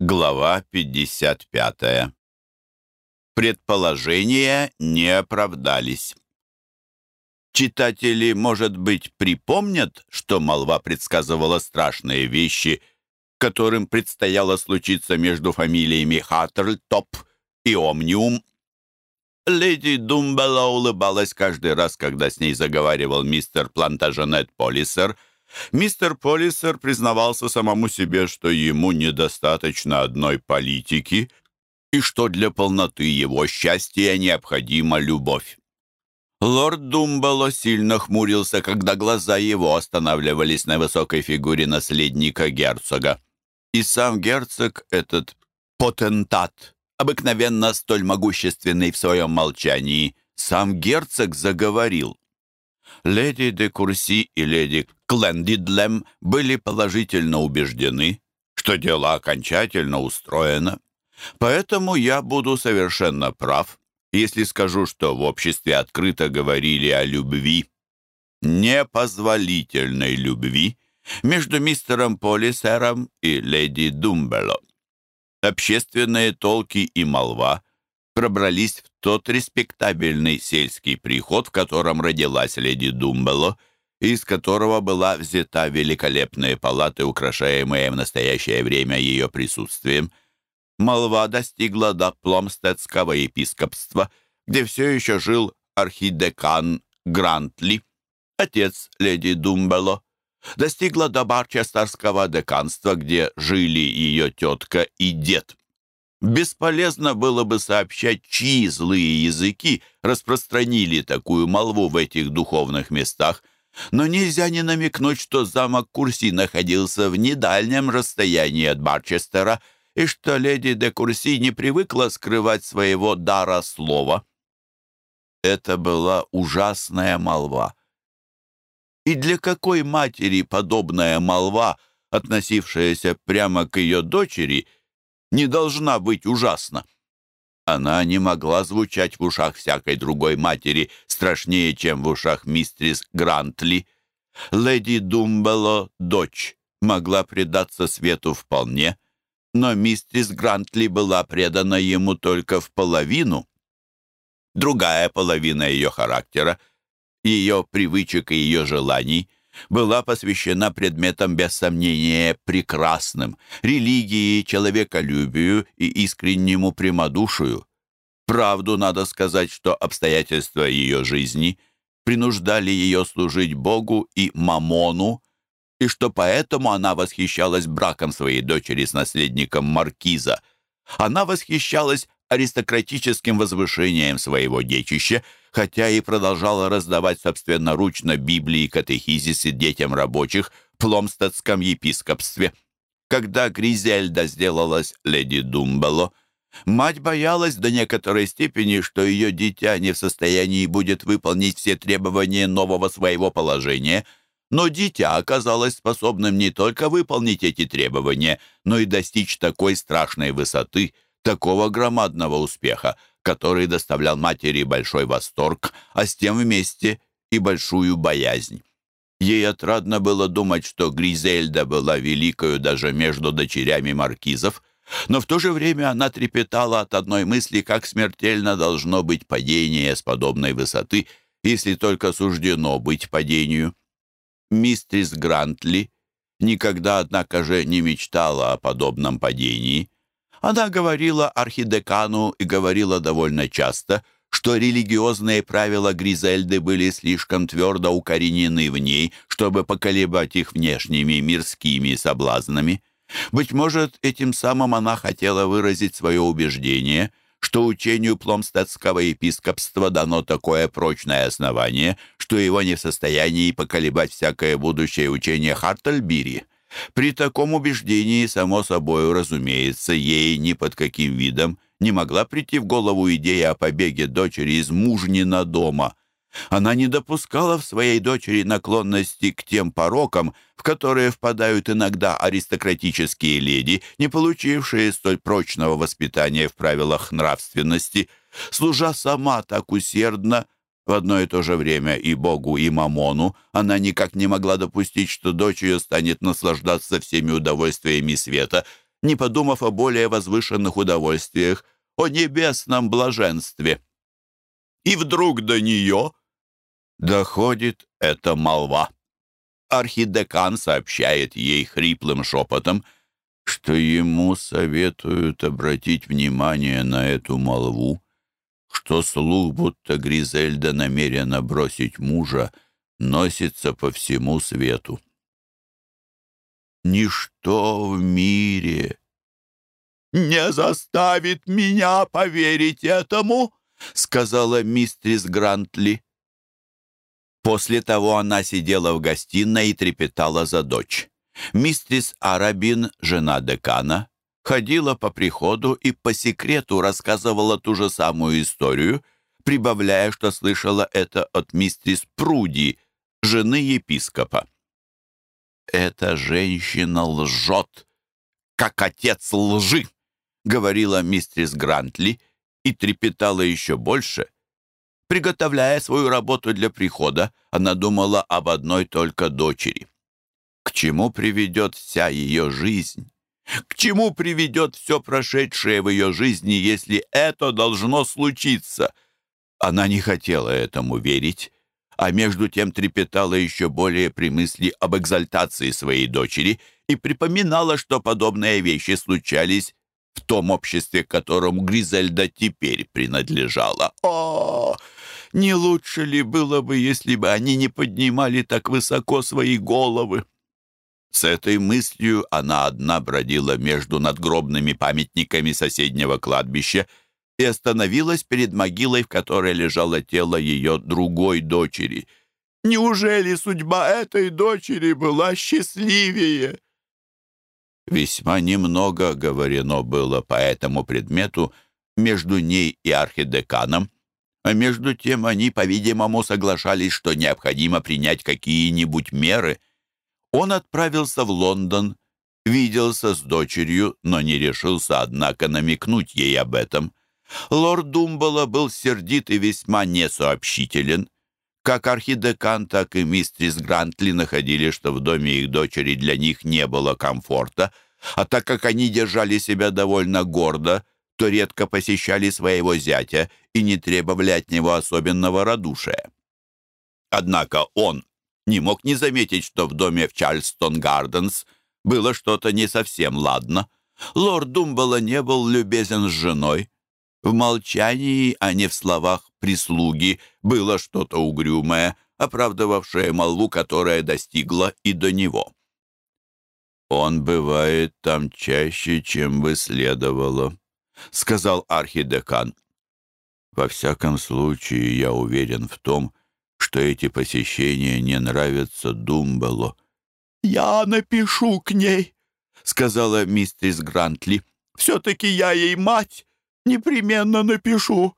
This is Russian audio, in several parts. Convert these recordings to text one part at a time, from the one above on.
Глава 55. Предположения не оправдались. Читатели, может быть, припомнят, что молва предсказывала страшные вещи, которым предстояло случиться между фамилиями Хаттерлтоп и Омниум. Леди Думбелла улыбалась каждый раз, когда с ней заговаривал мистер Плантаженет Полисер — Мистер Полисер признавался самому себе, что ему недостаточно одной политики и что для полноты его счастья необходима любовь. Лорд Думбало сильно хмурился, когда глаза его останавливались на высокой фигуре наследника герцога. И сам герцог, этот потентат, обыкновенно столь могущественный в своем молчании, сам герцог заговорил. Леди де Курси и леди Клендидлем были положительно убеждены, что дело окончательно устроено. Поэтому я буду совершенно прав, если скажу, что в обществе открыто говорили о любви, непозволительной любви, между мистером Полисером и леди Думбело. Общественные толки и молва пробрались в тот респектабельный сельский приход, в котором родилась леди Думбело, из которого была взята великолепные палаты, украшаемые в настоящее время ее присутствием. Молва достигла до Пломстедского епископства, где все еще жил архидекан Грантли, отец леди Думбело, достигла до Барчестерского деканства, где жили ее тетка и дед. Бесполезно было бы сообщать, чьи злые языки распространили такую молву в этих духовных местах, но нельзя не намекнуть, что замок Курси находился в недальнем расстоянии от Барчестера и что леди де Курси не привыкла скрывать своего дара слова. Это была ужасная молва. И для какой матери подобная молва, относившаяся прямо к ее дочери – не должна быть ужасна. Она не могла звучать в ушах всякой другой матери страшнее, чем в ушах мистрис Грантли. Леди Думбело, дочь, могла предаться свету вполне, но мистрис Грантли была предана ему только в половину. Другая половина ее характера, ее привычек и ее желаний — была посвящена предметам без сомнения прекрасным, религии, человеколюбию и искреннему прямодушию. Правду надо сказать, что обстоятельства ее жизни принуждали ее служить Богу и Мамону, и что поэтому она восхищалась браком своей дочери с наследником Маркиза. Она восхищалась аристократическим возвышением своего детища, хотя и продолжала раздавать собственноручно Библии и катехизисы детям рабочих в Пломстедском епископстве. Когда Гризельда сделалась леди Думбело, мать боялась до некоторой степени, что ее дитя не в состоянии будет выполнить все требования нового своего положения – но дитя оказалось способным не только выполнить эти требования, но и достичь такой страшной высоты, такого громадного успеха, который доставлял матери большой восторг, а с тем вместе и большую боязнь. Ей отрадно было думать, что Гризельда была великою даже между дочерями маркизов, но в то же время она трепетала от одной мысли, как смертельно должно быть падение с подобной высоты, если только суждено быть падению. Мистрис Грантли никогда, однако же, не мечтала о подобном падении. Она говорила архидекану и говорила довольно часто, что религиозные правила Гризельды были слишком твердо укоренены в ней, чтобы поколебать их внешними мирскими соблазнами. Быть может, этим самым она хотела выразить свое убеждение, что учению пломстедского епископства дано такое прочное основание, что его не в состоянии поколебать всякое будущее учение Хартельбири. При таком убеждении, само собой, разумеется, ей ни под каким видом не могла прийти в голову идея о побеге дочери из мужнина дома. Она не допускала в своей дочери наклонности к тем порокам, в которые впадают иногда аристократические леди, не получившие столь прочного воспитания в правилах нравственности. Служа сама так усердно, в одно и то же время и Богу, и Мамону она никак не могла допустить, что дочь ее станет наслаждаться всеми удовольствиями света, не подумав о более возвышенных удовольствиях, о небесном блаженстве. И вдруг до нее доходит эта молва. Архидекан сообщает ей хриплым шепотом, что ему советуют обратить внимание на эту молву, что слух, будто Гризельда намерена бросить мужа, носится по всему свету. Ничто в мире не заставит меня поверить этому, сказала мистрис Грантли. После того она сидела в гостиной и трепетала за дочь. Мистрис Арабин, жена декана, ходила по приходу и по секрету рассказывала ту же самую историю, прибавляя, что слышала это от мистрис Пруди, жены епископа. «Эта женщина лжет, как отец лжи», — говорила мистрис Грантли и трепетала еще больше. Приготовляя свою работу для прихода, она думала об одной только дочери. К чему приведет вся ее жизнь? К чему приведет все прошедшее в ее жизни, если это должно случиться? Она не хотела этому верить, а между тем трепетала еще более при мысли об экзальтации своей дочери и припоминала, что подобные вещи случались в том обществе, которому Гризельда теперь принадлежала. О, не лучше ли было бы, если бы они не поднимали так высоко свои головы? С этой мыслью она одна бродила между надгробными памятниками соседнего кладбища и остановилась перед могилой, в которой лежало тело ее другой дочери. Неужели судьба этой дочери была счастливее? Весьма немного говорено было по этому предмету между ней и архидеканом, а между тем они, по-видимому, соглашались, что необходимо принять какие-нибудь меры — он отправился в Лондон, виделся с дочерью, но не решился, однако, намекнуть ей об этом. Лорд Думбола был сердит и весьма несообщителен. Как архидекан, так и мистрис Грантли находили, что в доме их дочери для них не было комфорта, а так как они держали себя довольно гордо, то редко посещали своего зятя и не требовали от него особенного радушия. Однако он не мог не заметить, что в доме в Чарльстон-Гарденс было что-то не совсем ладно. Лорд Думбала не был любезен с женой. В молчании, а не в словах прислуги, было что-то угрюмое, оправдывавшее молву, которая достигла и до него. «Он бывает там чаще, чем бы следовало», — сказал архидекан. «Во всяком случае, я уверен в том, что эти посещения не нравятся Думбело. «Я напишу к ней», — сказала мистерис Грантли. «Все-таки я ей мать. Непременно напишу.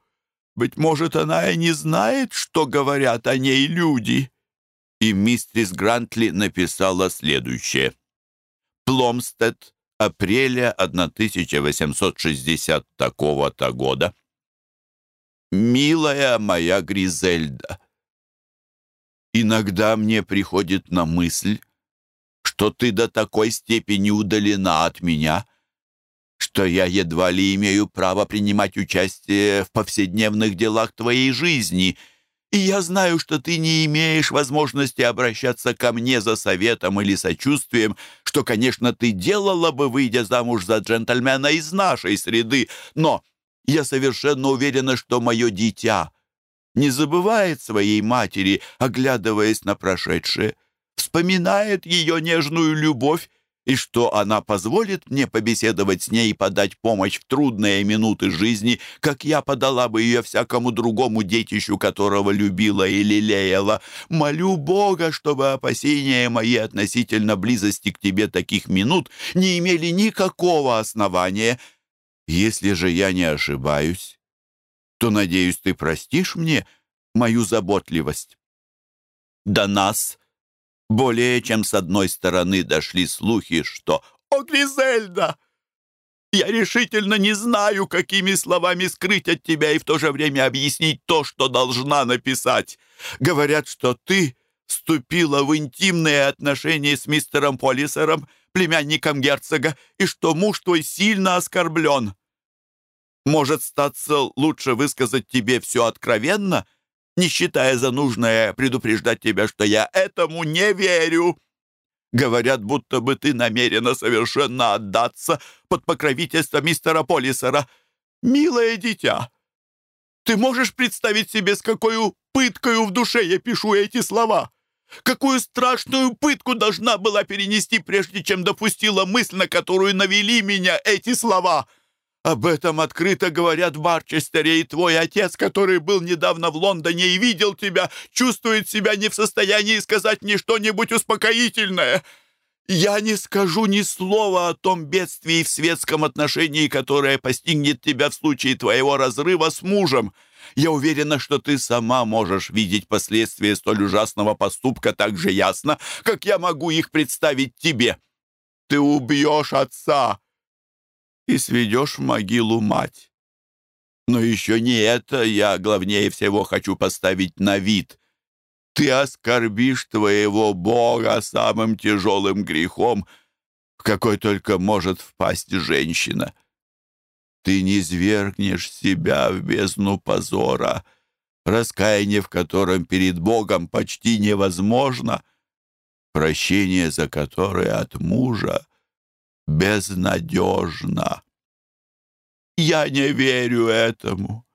Быть может, она и не знает, что говорят о ней люди». И мистерис Грантли написала следующее. «Пломстед, апреля 1860 такого-то года. «Милая моя Гризельда, Иногда мне приходит на мысль, что ты до такой степени удалена от меня, что я едва ли имею право принимать участие в повседневных делах твоей жизни, и я знаю, что ты не имеешь возможности обращаться ко мне за советом или сочувствием, что, конечно, ты делала бы, выйдя замуж за джентльмена из нашей среды, но я совершенно уверена, что мое дитя — не забывает своей матери, оглядываясь на прошедшее, вспоминает ее нежную любовь и что она позволит мне побеседовать с ней и подать помощь в трудные минуты жизни, как я подала бы ее всякому другому детищу, которого любила и лелеяла. Молю Бога, чтобы опасения мои относительно близости к тебе таких минут не имели никакого основания. Если же я не ошибаюсь, то, надеюсь, ты простишь мне мою заботливость. До нас более чем с одной стороны дошли слухи, что «О, Гризельда! Я решительно не знаю, какими словами скрыть от тебя и в то же время объяснить то, что должна написать. Говорят, что ты вступила в интимные отношения с мистером Полисером, племянником герцога, и что муж твой сильно оскорблен. Может, статься лучше высказать тебе все откровенно, не считая за нужное предупреждать тебя, что я этому не верю. Говорят, будто бы ты намерена совершенно отдаться под покровительство мистера Полисера. Милое дитя, ты можешь представить себе, с какой пыткою в душе я пишу эти слова? Какую страшную пытку должна была перенести, прежде чем допустила мысль, на которую навели меня эти слова? Об этом открыто говорят в Барчестере, и твой отец, который был недавно в Лондоне и видел тебя, чувствует себя не в состоянии сказать мне что-нибудь успокоительное. Я не скажу ни слова о том бедствии в светском отношении, которое постигнет тебя в случае твоего разрыва с мужем. Я уверена, что ты сама можешь видеть последствия столь ужасного поступка так же ясно, как я могу их представить тебе. Ты убьешь отца и сведешь в могилу мать. Но еще не это я главнее всего хочу поставить на вид — ты оскорбишь твоего Бога самым тяжелым грехом, в какой только может впасть женщина. Ты не свергнешь себя в бездну позора, раскаяние в котором перед Богом почти невозможно, прощение за которое от мужа безнадежно. Я не верю этому,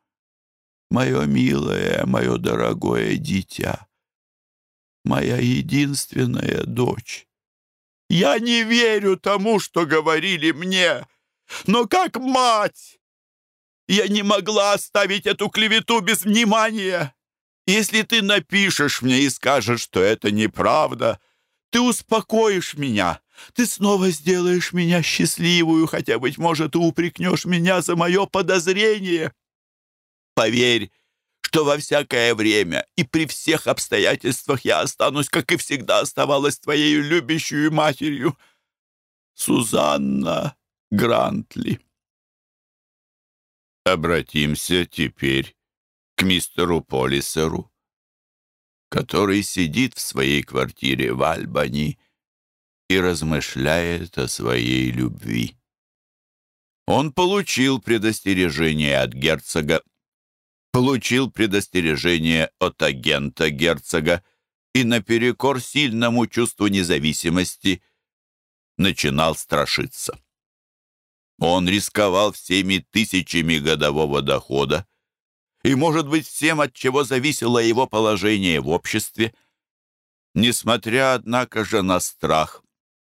мое милое, мое дорогое дитя моя единственная дочь. Я не верю тому, что говорили мне, но как мать я не могла оставить эту клевету без внимания. Если ты напишешь мне и скажешь, что это неправда, ты успокоишь меня, ты снова сделаешь меня счастливую, хотя, быть может, упрекнешь меня за мое подозрение. Поверь, что во всякое время и при всех обстоятельствах я останусь, как и всегда оставалась твоей любящей матерью, Сузанна Грантли. Обратимся теперь к мистеру Полисеру, который сидит в своей квартире в Альбани и размышляет о своей любви. Он получил предостережение от герцога получил предостережение от агента герцога и наперекор сильному чувству независимости начинал страшиться. Он рисковал всеми тысячами годового дохода и, может быть, всем, от чего зависело его положение в обществе. Несмотря, однако же, на страх,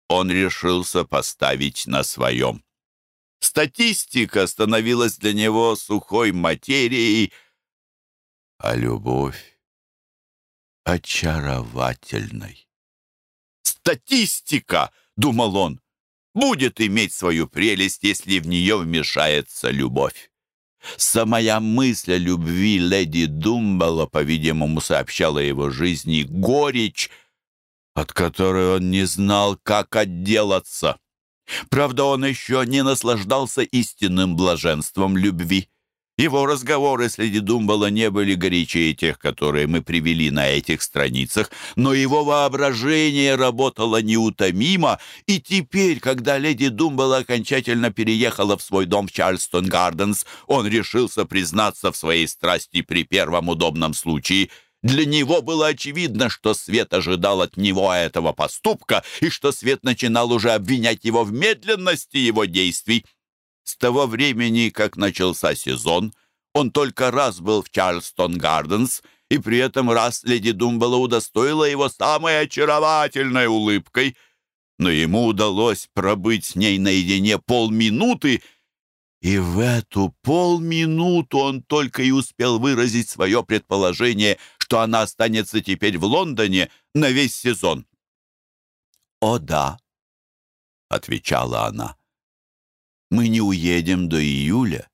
он решился поставить на своем. Статистика становилась для него сухой материей, а любовь очаровательной. «Статистика!» — думал он. «Будет иметь свою прелесть, если в нее вмешается любовь». Самая мысль о любви леди Думбелла, по-видимому, сообщала его жизни горечь, от которой он не знал, как отделаться. Правда, он еще не наслаждался истинным блаженством любви. Его разговоры с леди Думбала не были горячее тех, которые мы привели на этих страницах, но его воображение работало неутомимо, и теперь, когда леди Думбала окончательно переехала в свой дом в Чарльстон Гарденс, он решился признаться в своей страсти при первом удобном случае – для него было очевидно, что Свет ожидал от него этого поступка и что Свет начинал уже обвинять его в медленности его действий. С того времени, как начался сезон, он только раз был в Чарльстон Гарденс, и при этом раз леди Думбелла удостоила его самой очаровательной улыбкой. Но ему удалось пробыть с ней наедине полминуты, и в эту полминуту он только и успел выразить свое предположение, что она останется теперь в Лондоне на весь сезон. «О да», — отвечала она, — мы не уедем до июля.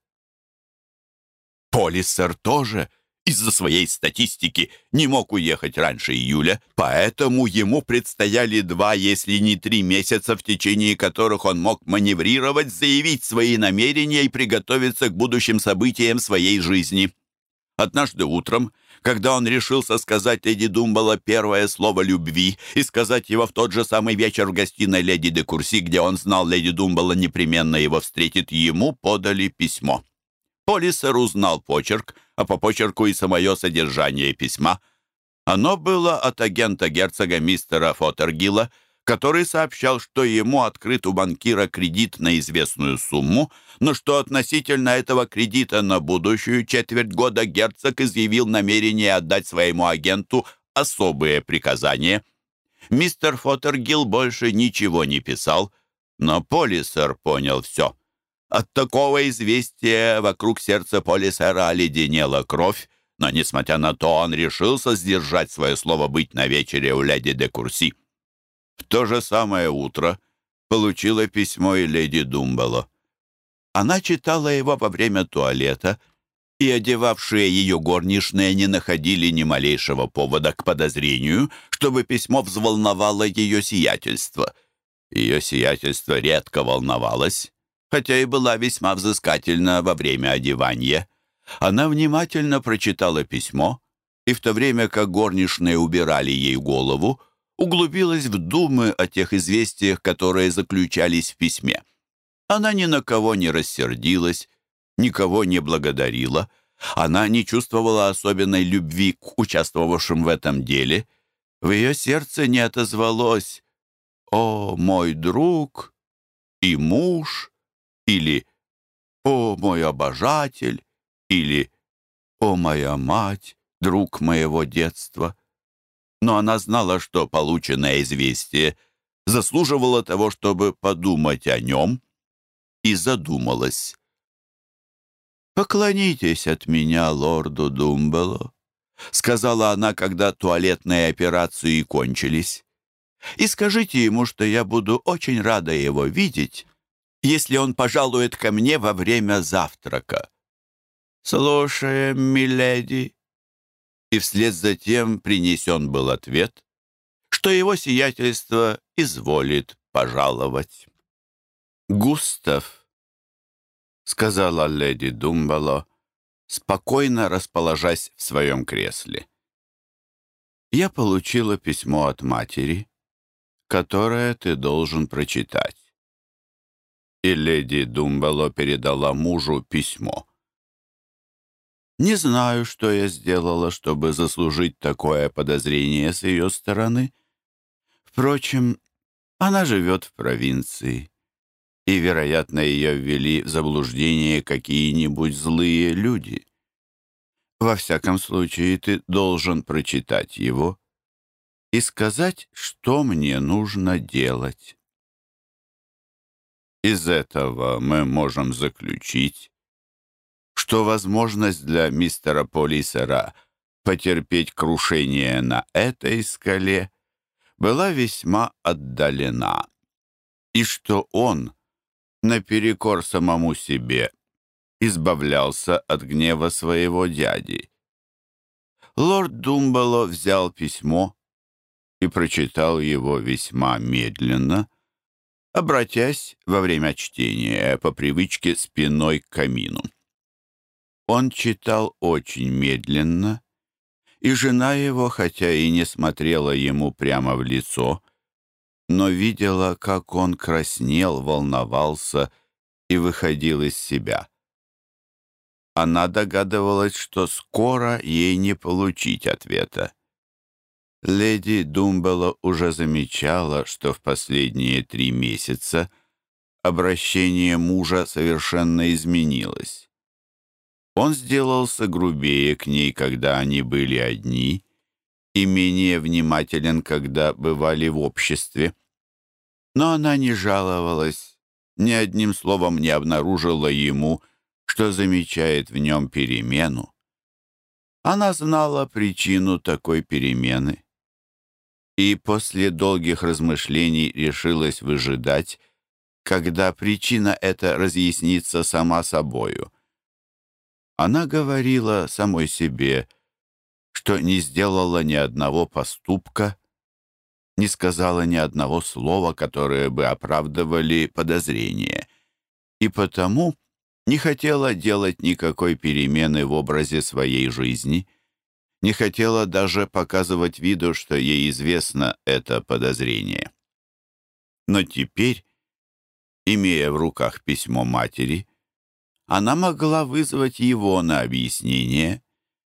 Полисер тоже из-за своей статистики не мог уехать раньше июля, поэтому ему предстояли два, если не три месяца, в течение которых он мог маневрировать, заявить свои намерения и приготовиться к будущим событиям своей жизни. Однажды утром, когда он решился сказать леди Думбала первое слово любви и сказать его в тот же самый вечер в гостиной леди де Курси, где он знал, леди Думбала непременно его встретит, ему подали письмо. Полисер узнал почерк, а по почерку и самое содержание письма. Оно было от агента герцога мистера Фотергила — который сообщал, что ему открыт у банкира кредит на известную сумму, но что относительно этого кредита на будущую четверть года герцог изъявил намерение отдать своему агенту особые приказания. Мистер Фоттергилл больше ничего не писал, но Полисер понял все. От такого известия вокруг сердца Полисера оледенела кровь, но, несмотря на то, он решился сдержать свое слово быть на вечере у леди де Курси. В то же самое утро получила письмо и леди Думбало. Она читала его во время туалета, и одевавшие ее горничные не находили ни малейшего повода к подозрению, чтобы письмо взволновало ее сиятельство. Ее сиятельство редко волновалось, хотя и была весьма взыскательна во время одевания. Она внимательно прочитала письмо, и в то время как горничные убирали ей голову, углубилась в думы о тех известиях, которые заключались в письме. Она ни на кого не рассердилась, никого не благодарила. Она не чувствовала особенной любви к участвовавшим в этом деле. В ее сердце не отозвалось «О, мой друг» и «муж» или «О, мой обожатель» или «О, моя мать, друг моего детства» но она знала, что полученное известие заслуживало того, чтобы подумать о нем, и задумалась. «Поклонитесь от меня лорду Думбело», — сказала она, когда туалетные операции кончились. «И скажите ему, что я буду очень рада его видеть, если он пожалует ко мне во время завтрака». «Слушаем, миледи», и вслед за тем принесен был ответ, что его сиятельство изволит пожаловать. «Густав», — сказала леди Думбало, спокойно расположась в своем кресле. «Я получила письмо от матери, которое ты должен прочитать». И леди Думбало передала мужу письмо. Не знаю, что я сделала, чтобы заслужить такое подозрение с ее стороны. Впрочем, она живет в провинции, и, вероятно, ее ввели в заблуждение какие-нибудь злые люди. Во всяком случае, ты должен прочитать его и сказать, что мне нужно делать. Из этого мы можем заключить, что возможность для мистера Полисера потерпеть крушение на этой скале была весьма отдалена, и что он, наперекор самому себе, избавлялся от гнева своего дяди. Лорд Думбало взял письмо и прочитал его весьма медленно, обратясь во время чтения по привычке спиной к камину. Он читал очень медленно, и жена его, хотя и не смотрела ему прямо в лицо, но видела, как он краснел, волновался и выходил из себя. Она догадывалась, что скоро ей не получить ответа. Леди Думбелла уже замечала, что в последние три месяца обращение мужа совершенно изменилось. Он сделался грубее к ней, когда они были одни, и менее внимателен, когда бывали в обществе. Но она не жаловалась, ни одним словом не обнаружила ему, что замечает в нем перемену. Она знала причину такой перемены и после долгих размышлений решилась выжидать, когда причина эта разъяснится сама собою — она говорила самой себе, что не сделала ни одного поступка, не сказала ни одного слова, которое бы оправдывали подозрения, и потому не хотела делать никакой перемены в образе своей жизни, не хотела даже показывать виду, что ей известно это подозрение. Но теперь, имея в руках письмо матери, она могла вызвать его на объяснение,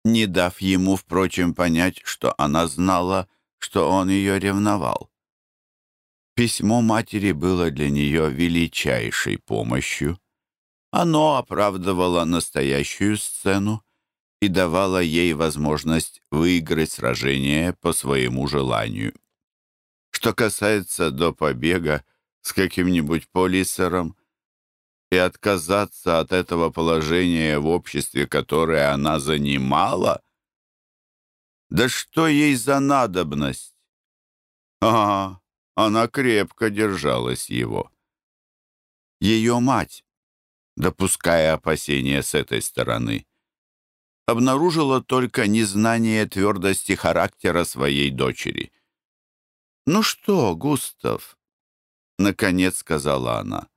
не дав ему, впрочем, понять, что она знала, что он ее ревновал. Письмо матери было для нее величайшей помощью. Оно оправдывало настоящую сцену и давало ей возможность выиграть сражение по своему желанию. Что касается до побега с каким-нибудь полисером и отказаться от этого положения в обществе, которое она занимала, да что ей за надобность? А, она крепко держалась его. Ее мать, допуская опасения с этой стороны, обнаружила только незнание твердости характера своей дочери. «Ну что, Густав?» — наконец сказала она.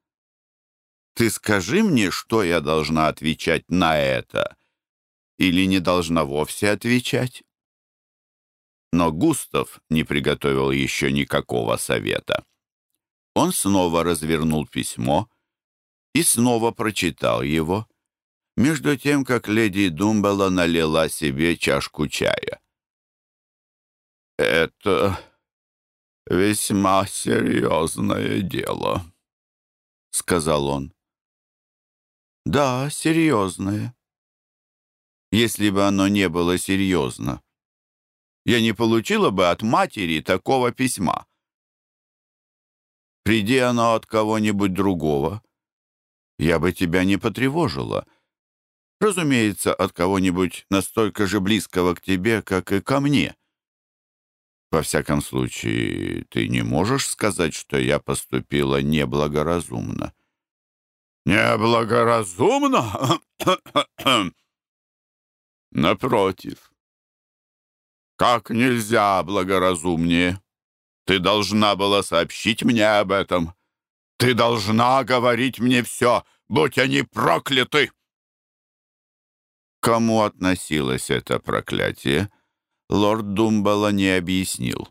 «Ты скажи мне, что я должна отвечать на это, или не должна вовсе отвечать?» Но Густав не приготовил еще никакого совета. Он снова развернул письмо и снова прочитал его, между тем, как леди Думбелла налила себе чашку чая. «Это весьма серьезное дело», — сказал он. «Да, серьезное. Если бы оно не было серьезно, я не получила бы от матери такого письма. Приди оно от кого-нибудь другого, я бы тебя не потревожила. Разумеется, от кого-нибудь настолько же близкого к тебе, как и ко мне. Во всяком случае, ты не можешь сказать, что я поступила неблагоразумно. Неблагоразумно? Напротив. Как нельзя благоразумнее. Ты должна была сообщить мне об этом. Ты должна говорить мне все, будь они прокляты. Кому относилось это проклятие, лорд Думбала не объяснил.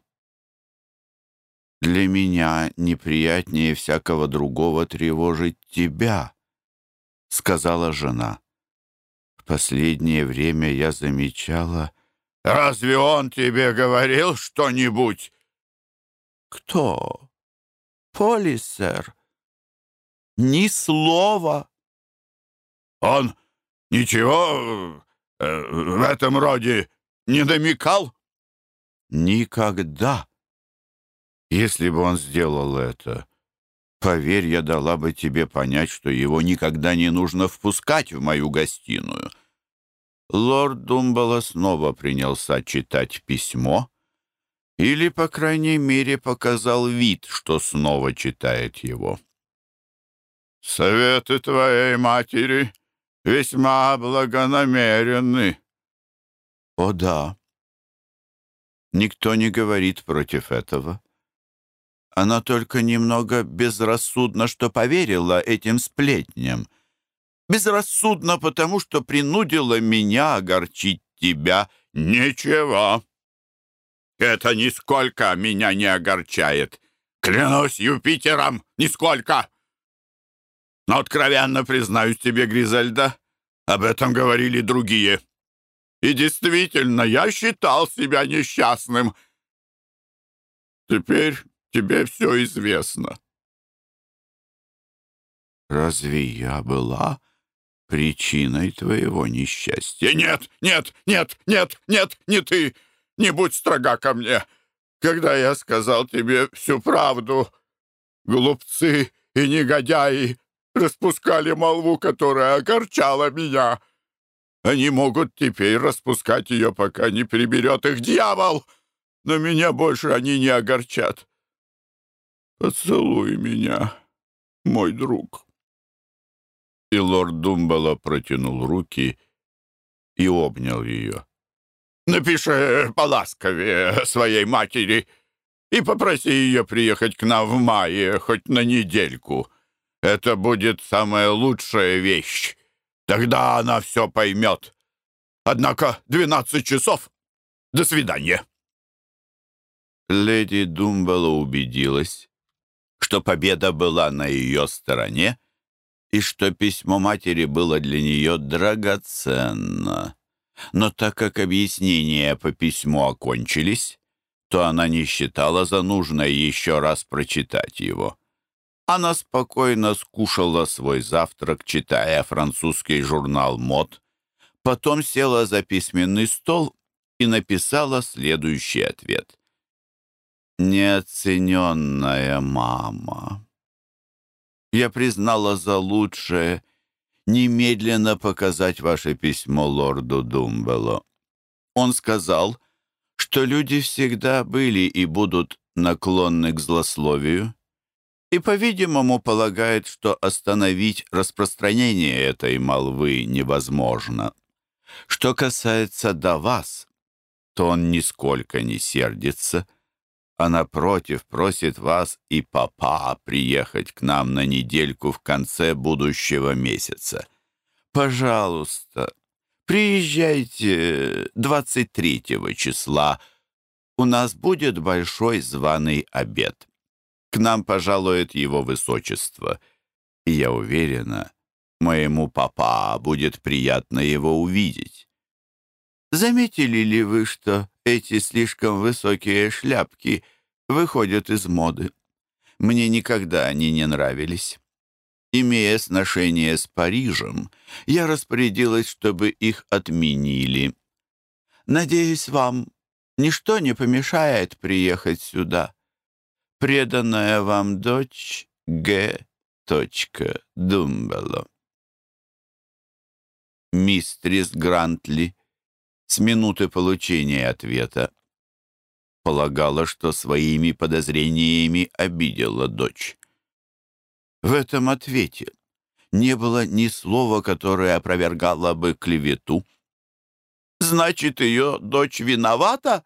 «Для меня неприятнее всякого другого тревожить тебя», — сказала жена. «В последнее время я замечала, Разве он тебе говорил что-нибудь?» «Кто? Полисер?» «Ни слова». «Он ничего э, в этом роде не намекал?» «Никогда. Если бы он сделал это, поверь, я дала бы тебе понять, что его никогда не нужно впускать в мою гостиную». Лорд Думбала снова принялся читать письмо, или, по крайней мере, показал вид, что снова читает его. «Советы твоей матери весьма благонамеренны». «О да. Никто не говорит против этого. Она только немного безрассудно, что поверила этим сплетням» безрассудно, потому что принудила меня огорчить тебя. Ничего. Это нисколько меня не огорчает. Клянусь Юпитером, нисколько. Но откровенно признаюсь тебе, Гризельда, об этом говорили другие. И действительно, я считал себя несчастным. Теперь тебе все известно. Разве я была причиной твоего несчастья. Нет, нет, нет, нет, нет, не ты. Не будь строга ко мне. Когда я сказал тебе всю правду, глупцы и негодяи распускали молву, которая огорчала меня. Они могут теперь распускать ее, пока не приберет их дьявол, но меня больше они не огорчат. Поцелуй меня, мой друг» и лорд Думбало протянул руки и обнял ее. «Напиши поласковее своей матери и попроси ее приехать к нам в мае хоть на недельку. Это будет самая лучшая вещь. Тогда она все поймет. Однако двенадцать часов. До свидания. Леди Думбелла убедилась, что победа была на ее стороне и что письмо матери было для нее драгоценно. Но так как объяснения по письму окончились, то она не считала за нужное еще раз прочитать его. Она спокойно скушала свой завтрак, читая французский журнал «Мод», потом села за письменный стол и написала следующий ответ. «Неоцененная мама, я признала за лучшее немедленно показать ваше письмо лорду Думбело. Он сказал, что люди всегда были и будут наклонны к злословию, и, по-видимому, полагает, что остановить распространение этой молвы невозможно. Что касается до вас, то он нисколько не сердится, а напротив просит вас и папа приехать к нам на недельку в конце будущего месяца. Пожалуйста, приезжайте 23 числа. У нас будет большой званый обед. К нам пожалует его высочество. И я уверена, моему папа будет приятно его увидеть. Заметили ли вы, что эти слишком высокие шляпки выходят из моды? Мне никогда они не нравились. Имея сношение с Парижем, я распорядилась, чтобы их отменили. Надеюсь, вам ничто не помешает приехать сюда преданная вам дочь Г. Думбело. Мистрис Грантли с минуты получения ответа полагала, что своими подозрениями обидела дочь. В этом ответе не было ни слова, которое опровергало бы клевету. «Значит, ее дочь виновата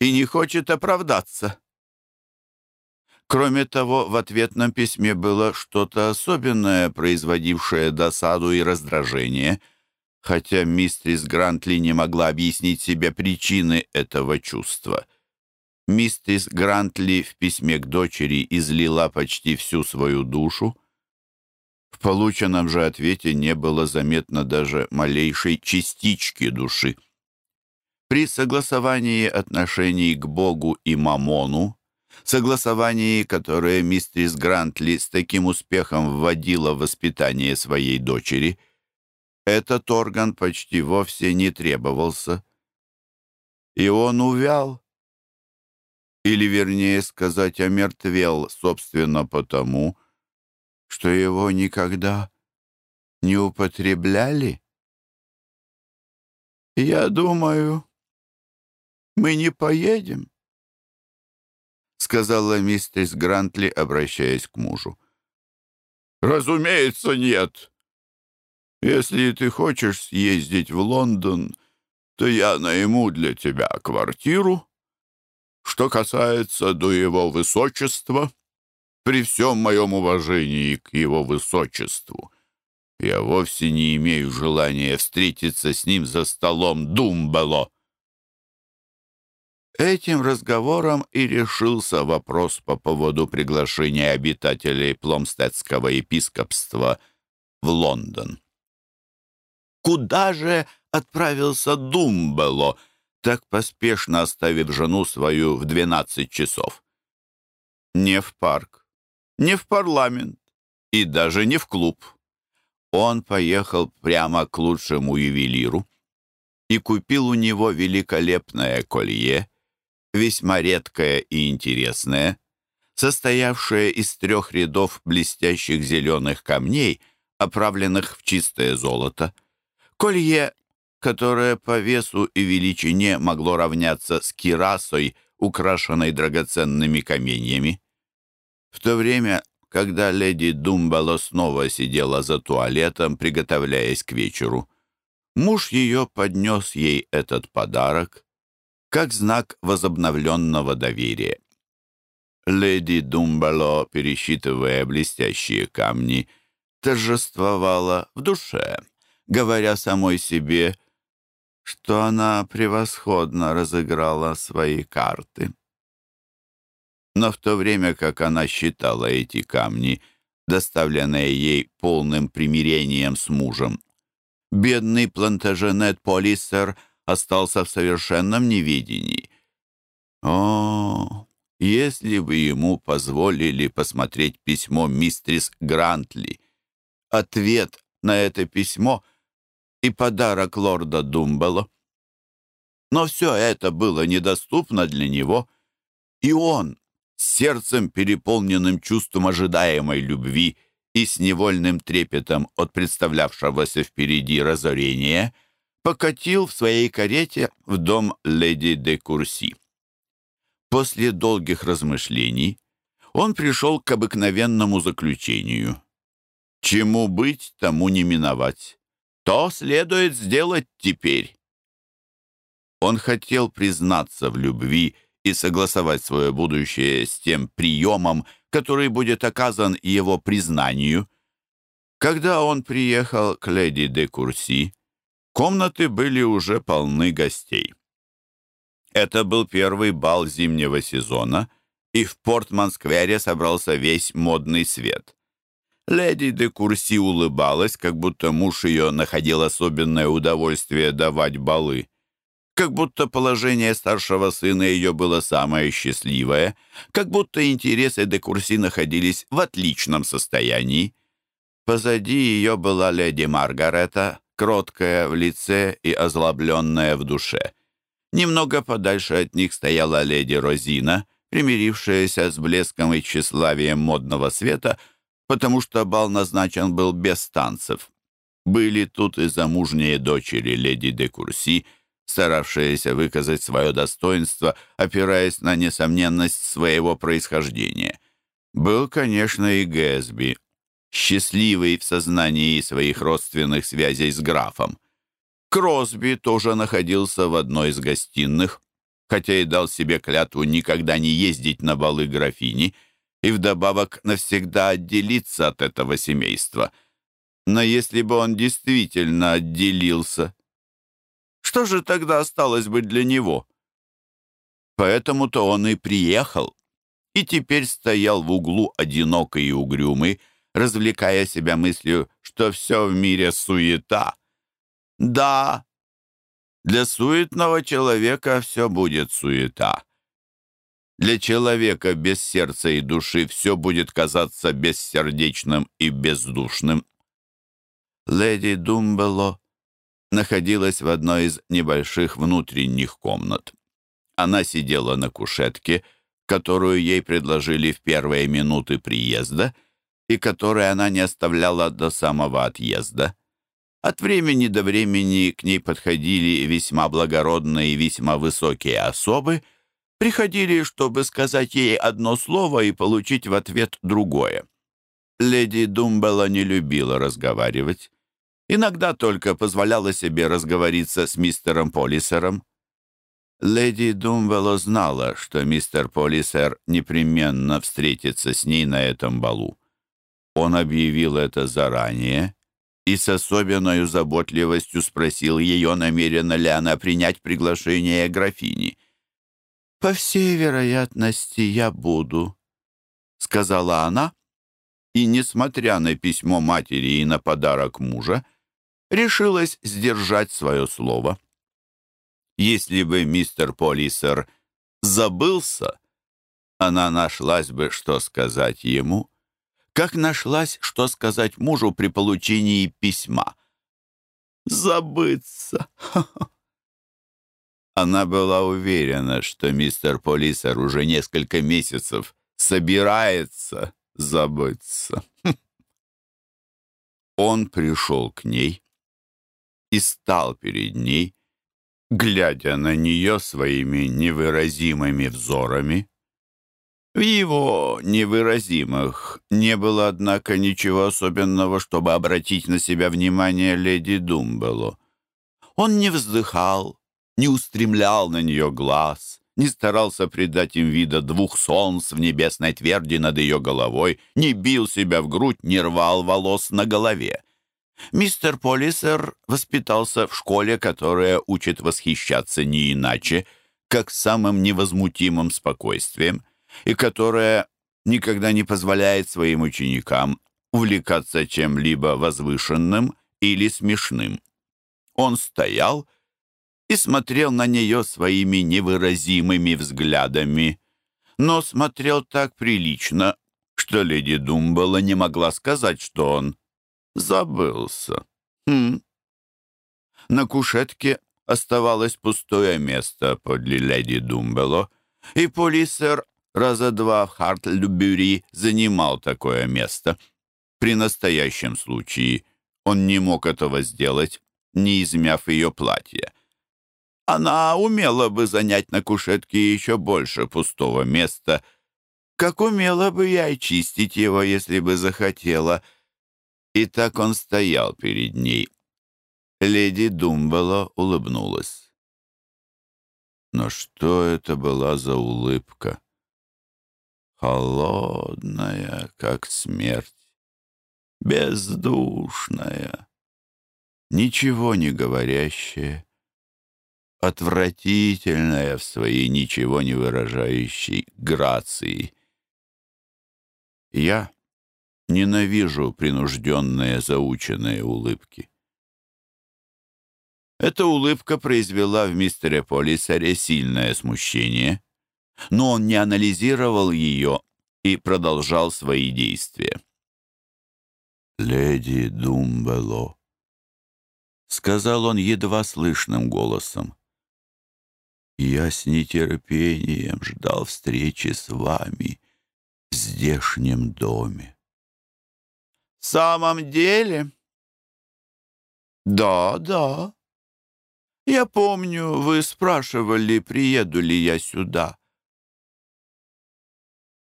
и не хочет оправдаться?» Кроме того, в ответном письме было что-то особенное, производившее досаду и раздражение, хотя мистрис Грантли не могла объяснить себе причины этого чувства. Мистрис Грантли в письме к дочери излила почти всю свою душу. В полученном же ответе не было заметно даже малейшей частички души. При согласовании отношений к Богу и Мамону согласовании, которое мистерис Грантли с таким успехом вводила в воспитание своей дочери, этот орган почти вовсе не требовался. И он увял, или, вернее сказать, омертвел, собственно, потому, что его никогда не употребляли. «Я думаю, мы не поедем», сказала мистерс Грантли, обращаясь к мужу. «Разумеется, нет. Если ты хочешь съездить в Лондон, то я найму для тебя квартиру. Что касается до его высочества, при всем моем уважении к его высочеству, я вовсе не имею желания встретиться с ним за столом Думбело». Этим разговором и решился вопрос по поводу приглашения обитателей Пломстедского епископства в Лондон. Куда же отправился Думбело, так поспешно оставив жену свою в двенадцать часов? Не в парк, не в парламент и даже не в клуб. Он поехал прямо к лучшему ювелиру и купил у него великолепное колье — весьма редкое и интересное, состоявшее из трех рядов блестящих зеленых камней, оправленных в чистое золото. Колье, которое по весу и величине могло равняться с кирасой, украшенной драгоценными каменьями. В то время, когда леди Думбало снова сидела за туалетом, приготовляясь к вечеру, муж ее поднес ей этот подарок, как знак возобновленного доверия. Леди Думбало, пересчитывая блестящие камни, торжествовала в душе, говоря самой себе, что она превосходно разыграла свои карты. Но в то время, как она считала эти камни, доставленные ей полным примирением с мужем, бедный плантаженет Полиссер остался в совершенном неведении. О, если бы ему позволили посмотреть письмо мистрис Грантли, ответ на это письмо и подарок лорда Думбелла. Но все это было недоступно для него, и он, с сердцем, переполненным чувством ожидаемой любви и с невольным трепетом от представлявшегося впереди разорения, покатил в своей карете в дом леди де Курси. После долгих размышлений он пришел к обыкновенному заключению. Чему быть, тому не миновать. То следует сделать теперь. Он хотел признаться в любви и согласовать свое будущее с тем приемом, который будет оказан его признанию. Когда он приехал к леди де Курси, комнаты были уже полны гостей. Это был первый бал зимнего сезона, и в Портман-сквере собрался весь модный свет. Леди де Курси улыбалась, как будто муж ее находил особенное удовольствие давать балы. Как будто положение старшего сына ее было самое счастливое, как будто интересы де Курси находились в отличном состоянии. Позади ее была леди Маргарета, кроткая в лице и озлобленная в душе. Немного подальше от них стояла леди Розина, примирившаяся с блеском и тщеславием модного света, потому что бал назначен был без танцев. Были тут и замужние дочери леди де Курси, старавшиеся выказать свое достоинство, опираясь на несомненность своего происхождения. Был, конечно, и Гэсби, счастливый в сознании своих родственных связей с графом. Кросби тоже находился в одной из гостиных, хотя и дал себе клятву никогда не ездить на балы графини и вдобавок навсегда отделиться от этого семейства. Но если бы он действительно отделился, что же тогда осталось бы для него? Поэтому-то он и приехал, и теперь стоял в углу одинокий и угрюмый, развлекая себя мыслью, что все в мире суета — да, для суетного человека все будет суета. Для человека без сердца и души все будет казаться бессердечным и бездушным. Леди Думбело находилась в одной из небольших внутренних комнат. Она сидела на кушетке, которую ей предложили в первые минуты приезда и которую она не оставляла до самого отъезда. От времени до времени к ней подходили весьма благородные и весьма высокие особы, приходили, чтобы сказать ей одно слово и получить в ответ другое. Леди Думбелла не любила разговаривать. Иногда только позволяла себе разговориться с мистером Полисером. Леди Думбелло знала, что мистер Полисер непременно встретится с ней на этом балу. Он объявил это заранее и с особенной заботливостью спросил ее, намерена ли она принять приглашение графини. «По всей вероятности, я буду», — сказала она, и, несмотря на письмо матери и на подарок мужа, решилась сдержать свое слово. Если бы мистер Полисер забылся, она нашлась бы, что сказать ему — как нашлась, что сказать мужу при получении письма. «Забыться!» Она была уверена, что мистер Полисер уже несколько месяцев собирается забыться. Он пришел к ней и стал перед ней, глядя на нее своими невыразимыми взорами, в его невыразимых не было, однако, ничего особенного, чтобы обратить на себя внимание леди Думбело. Он не вздыхал, не устремлял на нее глаз, не старался придать им вида двух солнц в небесной тверди над ее головой, не бил себя в грудь, не рвал волос на голове. Мистер Полисер воспитался в школе, которая учит восхищаться не иначе, как самым невозмутимым спокойствием, и которая никогда не позволяет своим ученикам увлекаться чем-либо возвышенным или смешным. Он стоял и смотрел на нее своими невыразимыми взглядами, но смотрел так прилично, что леди Думбала не могла сказать, что он забылся. Хм. На кушетке оставалось пустое место подле леди Думбело, и полисер раза два в Хартлюбюри занимал такое место. При настоящем случае он не мог этого сделать, не измяв ее платье. Она умела бы занять на кушетке еще больше пустого места, как умела бы я и чистить его, если бы захотела. И так он стоял перед ней. Леди Думбело улыбнулась. Но что это была за улыбка? Холодная, как смерть, бездушная, ничего не говорящая отвратительная в своей ничего не выражающей грации. Я ненавижу принужденные заученные улыбки. Эта улыбка произвела в мистере Полисаре сильное смущение, но он не анализировал ее и продолжал свои действия. «Леди Думбело», — сказал он едва слышным голосом, я с нетерпением ждал встречи с вами в здешнем доме. — В самом деле? — Да, да. Я помню, вы спрашивали, приеду ли я сюда.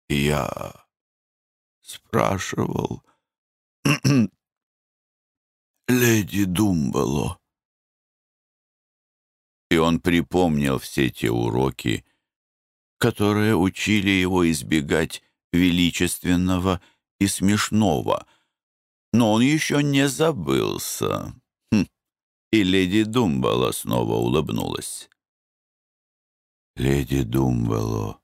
Я спрашивал. Леди Думбало и он припомнил все те уроки, которые учили его избегать величественного и смешного. Но он еще не забылся. Хм. И леди Думбало снова улыбнулась. «Леди Думбало,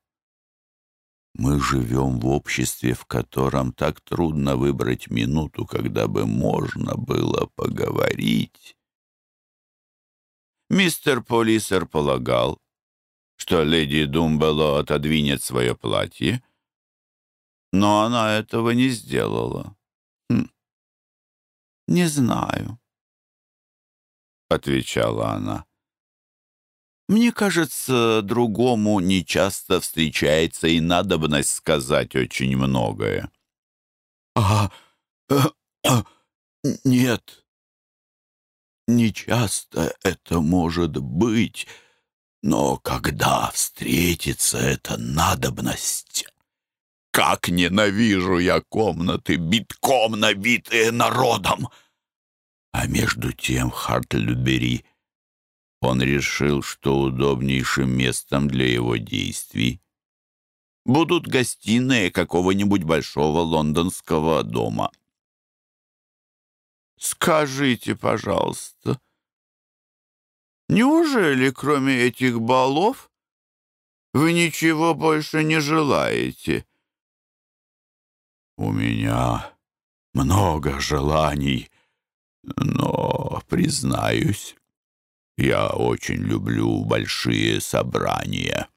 мы живем в обществе, в котором так трудно выбрать минуту, когда бы можно было поговорить». Мистер Полисер полагал, что леди Думбело отодвинет свое платье, но она этого не сделала. Хм. «Не знаю», — отвечала она. «Мне кажется, другому нечасто встречается и надобность сказать очень многое». «А, э, э, нет», Нечасто это может быть, но когда встретится эта надобность... Как ненавижу я комнаты, битком набитые народом! А между тем Хартлюбери он решил, что удобнейшим местом для его действий будут гостиные какого-нибудь большого лондонского дома. Скажите, пожалуйста, неужели кроме этих балов вы ничего больше не желаете? У меня много желаний, но, признаюсь, я очень люблю большие собрания.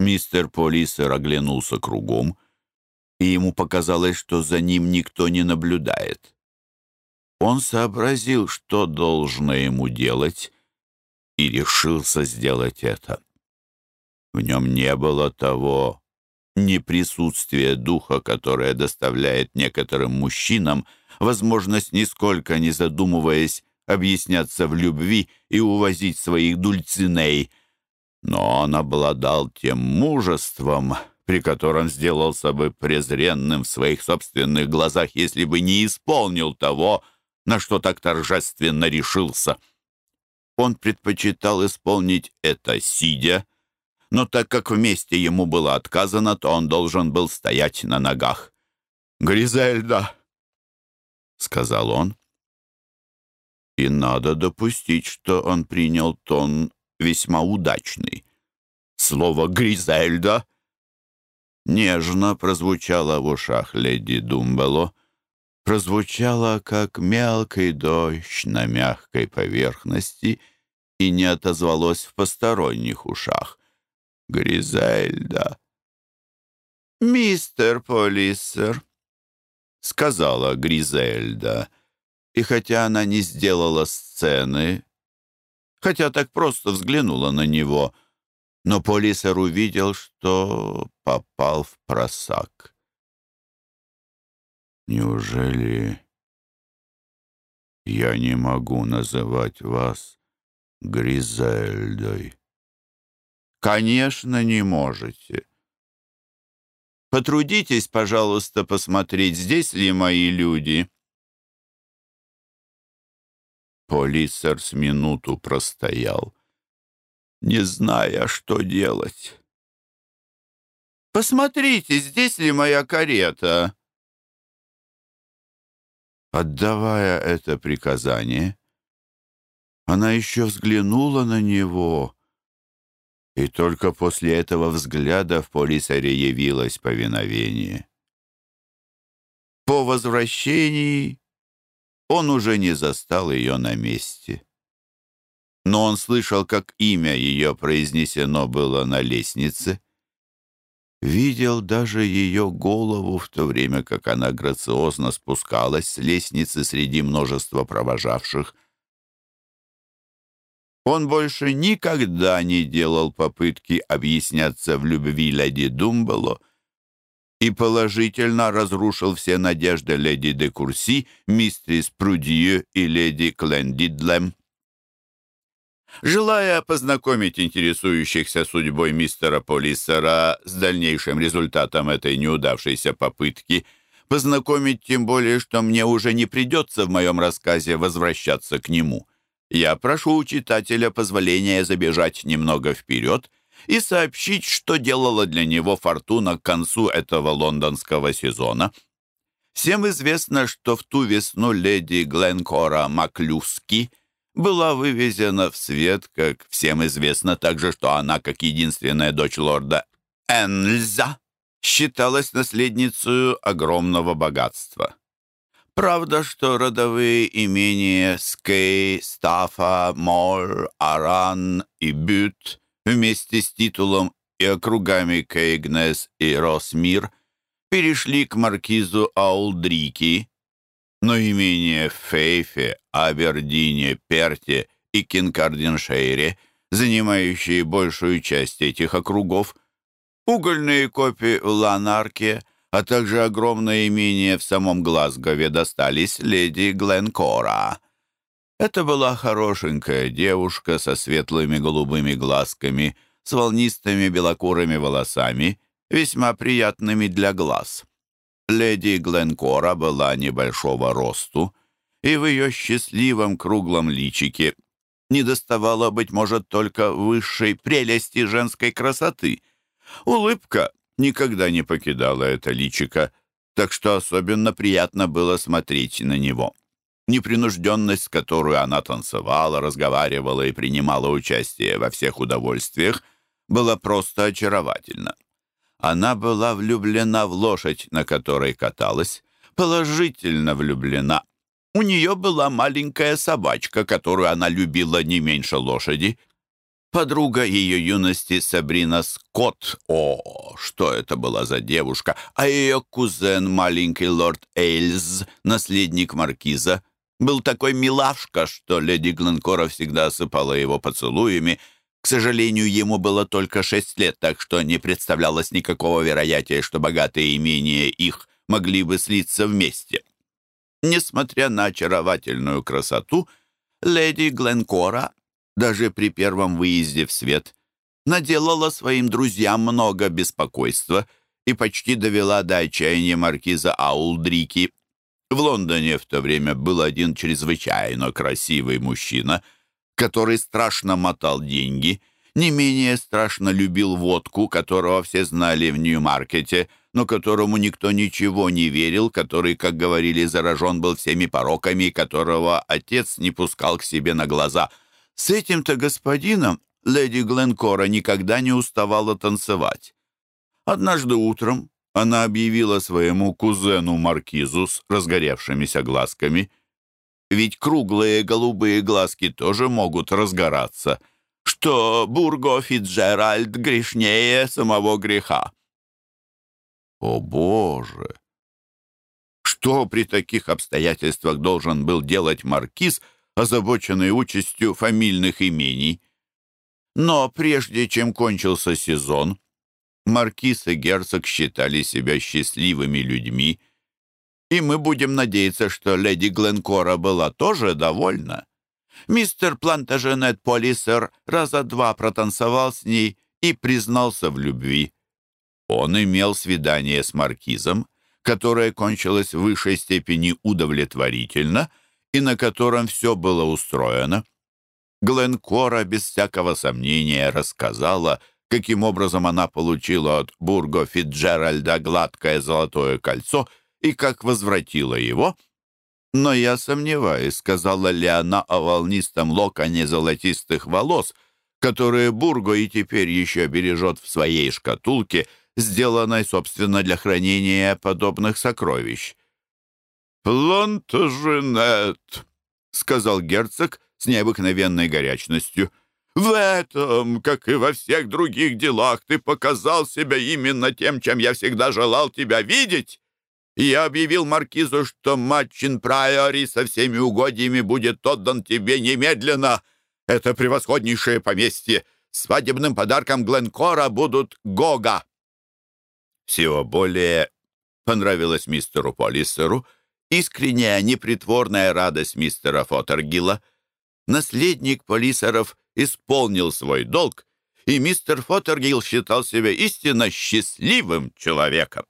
Мистер Полисер оглянулся кругом и ему показалось, что за ним никто не наблюдает. Он сообразил, что должно ему делать, и решился сделать это. В нем не было того неприсутствия духа, которое доставляет некоторым мужчинам возможность, нисколько не задумываясь, объясняться в любви и увозить своих дульциней. Но он обладал тем мужеством, при котором сделался бы презренным в своих собственных глазах, если бы не исполнил того, на что так торжественно решился. Он предпочитал исполнить это сидя, но так как вместе ему было отказано, то он должен был стоять на ногах. «Гризельда!» — сказал он. И надо допустить, что он принял тон весьма удачный. Слово «Гризельда» нежно прозвучало в ушах леди Думбело, прозвучало, как мелкий дождь на мягкой поверхности и не отозвалось в посторонних ушах. «Гризельда!» «Мистер Полиссер», — сказала Гризельда, и хотя она не сделала сцены, хотя так просто взглянула на него, но Полисер увидел, что попал в просак. «Неужели я не могу называть вас Гризельдой?» «Конечно, не можете. Потрудитесь, пожалуйста, посмотреть, здесь ли мои люди». Полисер с минуту простоял, не зная, что делать. «Посмотрите, здесь ли моя карета?» Отдавая это приказание, она еще взглянула на него, и только после этого взгляда в Полисаре явилось повиновение. По возвращении он уже не застал ее на месте. Но он слышал, как имя ее произнесено было на лестнице. Видел даже ее голову в то время, как она грациозно спускалась с лестницы среди множества провожавших. Он больше никогда не делал попытки объясняться в любви леди Думбело — и положительно разрушил все надежды леди де Курси, мистерис Прудье и леди Клендидлем. Желая познакомить интересующихся судьбой мистера Полиссера с дальнейшим результатом этой неудавшейся попытки, познакомить тем более, что мне уже не придется в моем рассказе возвращаться к нему, я прошу у читателя позволения забежать немного вперед — и сообщить, что делала для него фортуна к концу этого лондонского сезона. Всем известно, что в ту весну леди Гленкора Маклюски была вывезена в свет, как всем известно также, что она, как единственная дочь лорда Энльза, считалась наследницей огромного богатства. Правда, что родовые имения Скей, Стаффа, Мор, Аран и Бют вместе с титулом и округами Кейгнес и Росмир перешли к маркизу Аулдрики, но имения в Фейфе, Абердине, Перте и Кинкарденшейре, занимающие большую часть этих округов, угольные копии в Ланарке, а также огромное имение в самом Глазгове достались леди Гленкора — это была хорошенькая девушка со светлыми голубыми глазками, с волнистыми белокурыми волосами, весьма приятными для глаз. Леди Гленкора была небольшого росту, и в ее счастливом круглом личике недоставало, быть может, только высшей прелести женской красоты. Улыбка никогда не покидала это личико, так что особенно приятно было смотреть на него. Непринужденность, с которой она танцевала, разговаривала и принимала участие во всех удовольствиях, была просто очаровательна. Она была влюблена в лошадь, на которой каталась, положительно влюблена. У нее была маленькая собачка, которую она любила не меньше лошади. Подруга ее юности Сабрина Скотт, о, что это была за девушка, а ее кузен, маленький лорд Эйльз, наследник маркиза, был такой милашка, что леди Гленкора всегда осыпала его поцелуями. К сожалению, ему было только шесть лет, так что не представлялось никакого вероятия, что богатые имения их могли бы слиться вместе. Несмотря на очаровательную красоту, леди Гленкора, даже при первом выезде в свет, наделала своим друзьям много беспокойства и почти довела до отчаяния маркиза Аулдрики, в Лондоне в то время был один чрезвычайно красивый мужчина, который страшно мотал деньги, не менее страшно любил водку, которого все знали в Нью-Маркете, но которому никто ничего не верил, который, как говорили, заражен был всеми пороками, которого отец не пускал к себе на глаза. С этим-то господином леди Гленкора никогда не уставала танцевать. Однажды утром она объявила своему кузену Маркизу с разгоревшимися глазками, ведь круглые голубые глазки тоже могут разгораться, что Бурго Фитджеральд грешнее самого греха. О, Боже! Что при таких обстоятельствах должен был делать Маркиз, озабоченный участью фамильных имений? Но прежде чем кончился сезон, Маркиз и герцог считали себя счастливыми людьми, и мы будем надеяться, что леди Гленкора была тоже довольна. Мистер Плантаженет Полисер раза два протанцевал с ней и признался в любви. Он имел свидание с маркизом, которое кончилось в высшей степени удовлетворительно и на котором все было устроено. Гленкора без всякого сомнения рассказала, каким образом она получила от Бурго Фитджеральда гладкое золотое кольцо и как возвратила его. «Но я сомневаюсь», — сказала ли она о волнистом локоне золотистых волос, которые Бурго и теперь еще бережет в своей шкатулке, сделанной, собственно, для хранения подобных сокровищ. «Плантаженет», — сказал герцог с необыкновенной горячностью, — в этом, как и во всех других делах, ты показал себя именно тем, чем я всегда желал тебя видеть. Я объявил маркизу, что матчин Прайори со всеми угодьями будет отдан тебе немедленно. Это превосходнейшее поместье. Свадебным подарком Гленкора будут Гога. Всего более понравилось мистеру Полисеру искренняя непритворная радость мистера Фотергила. Наследник Полисеров исполнил свой долг, и мистер Фоттергилл считал себя истинно счастливым человеком.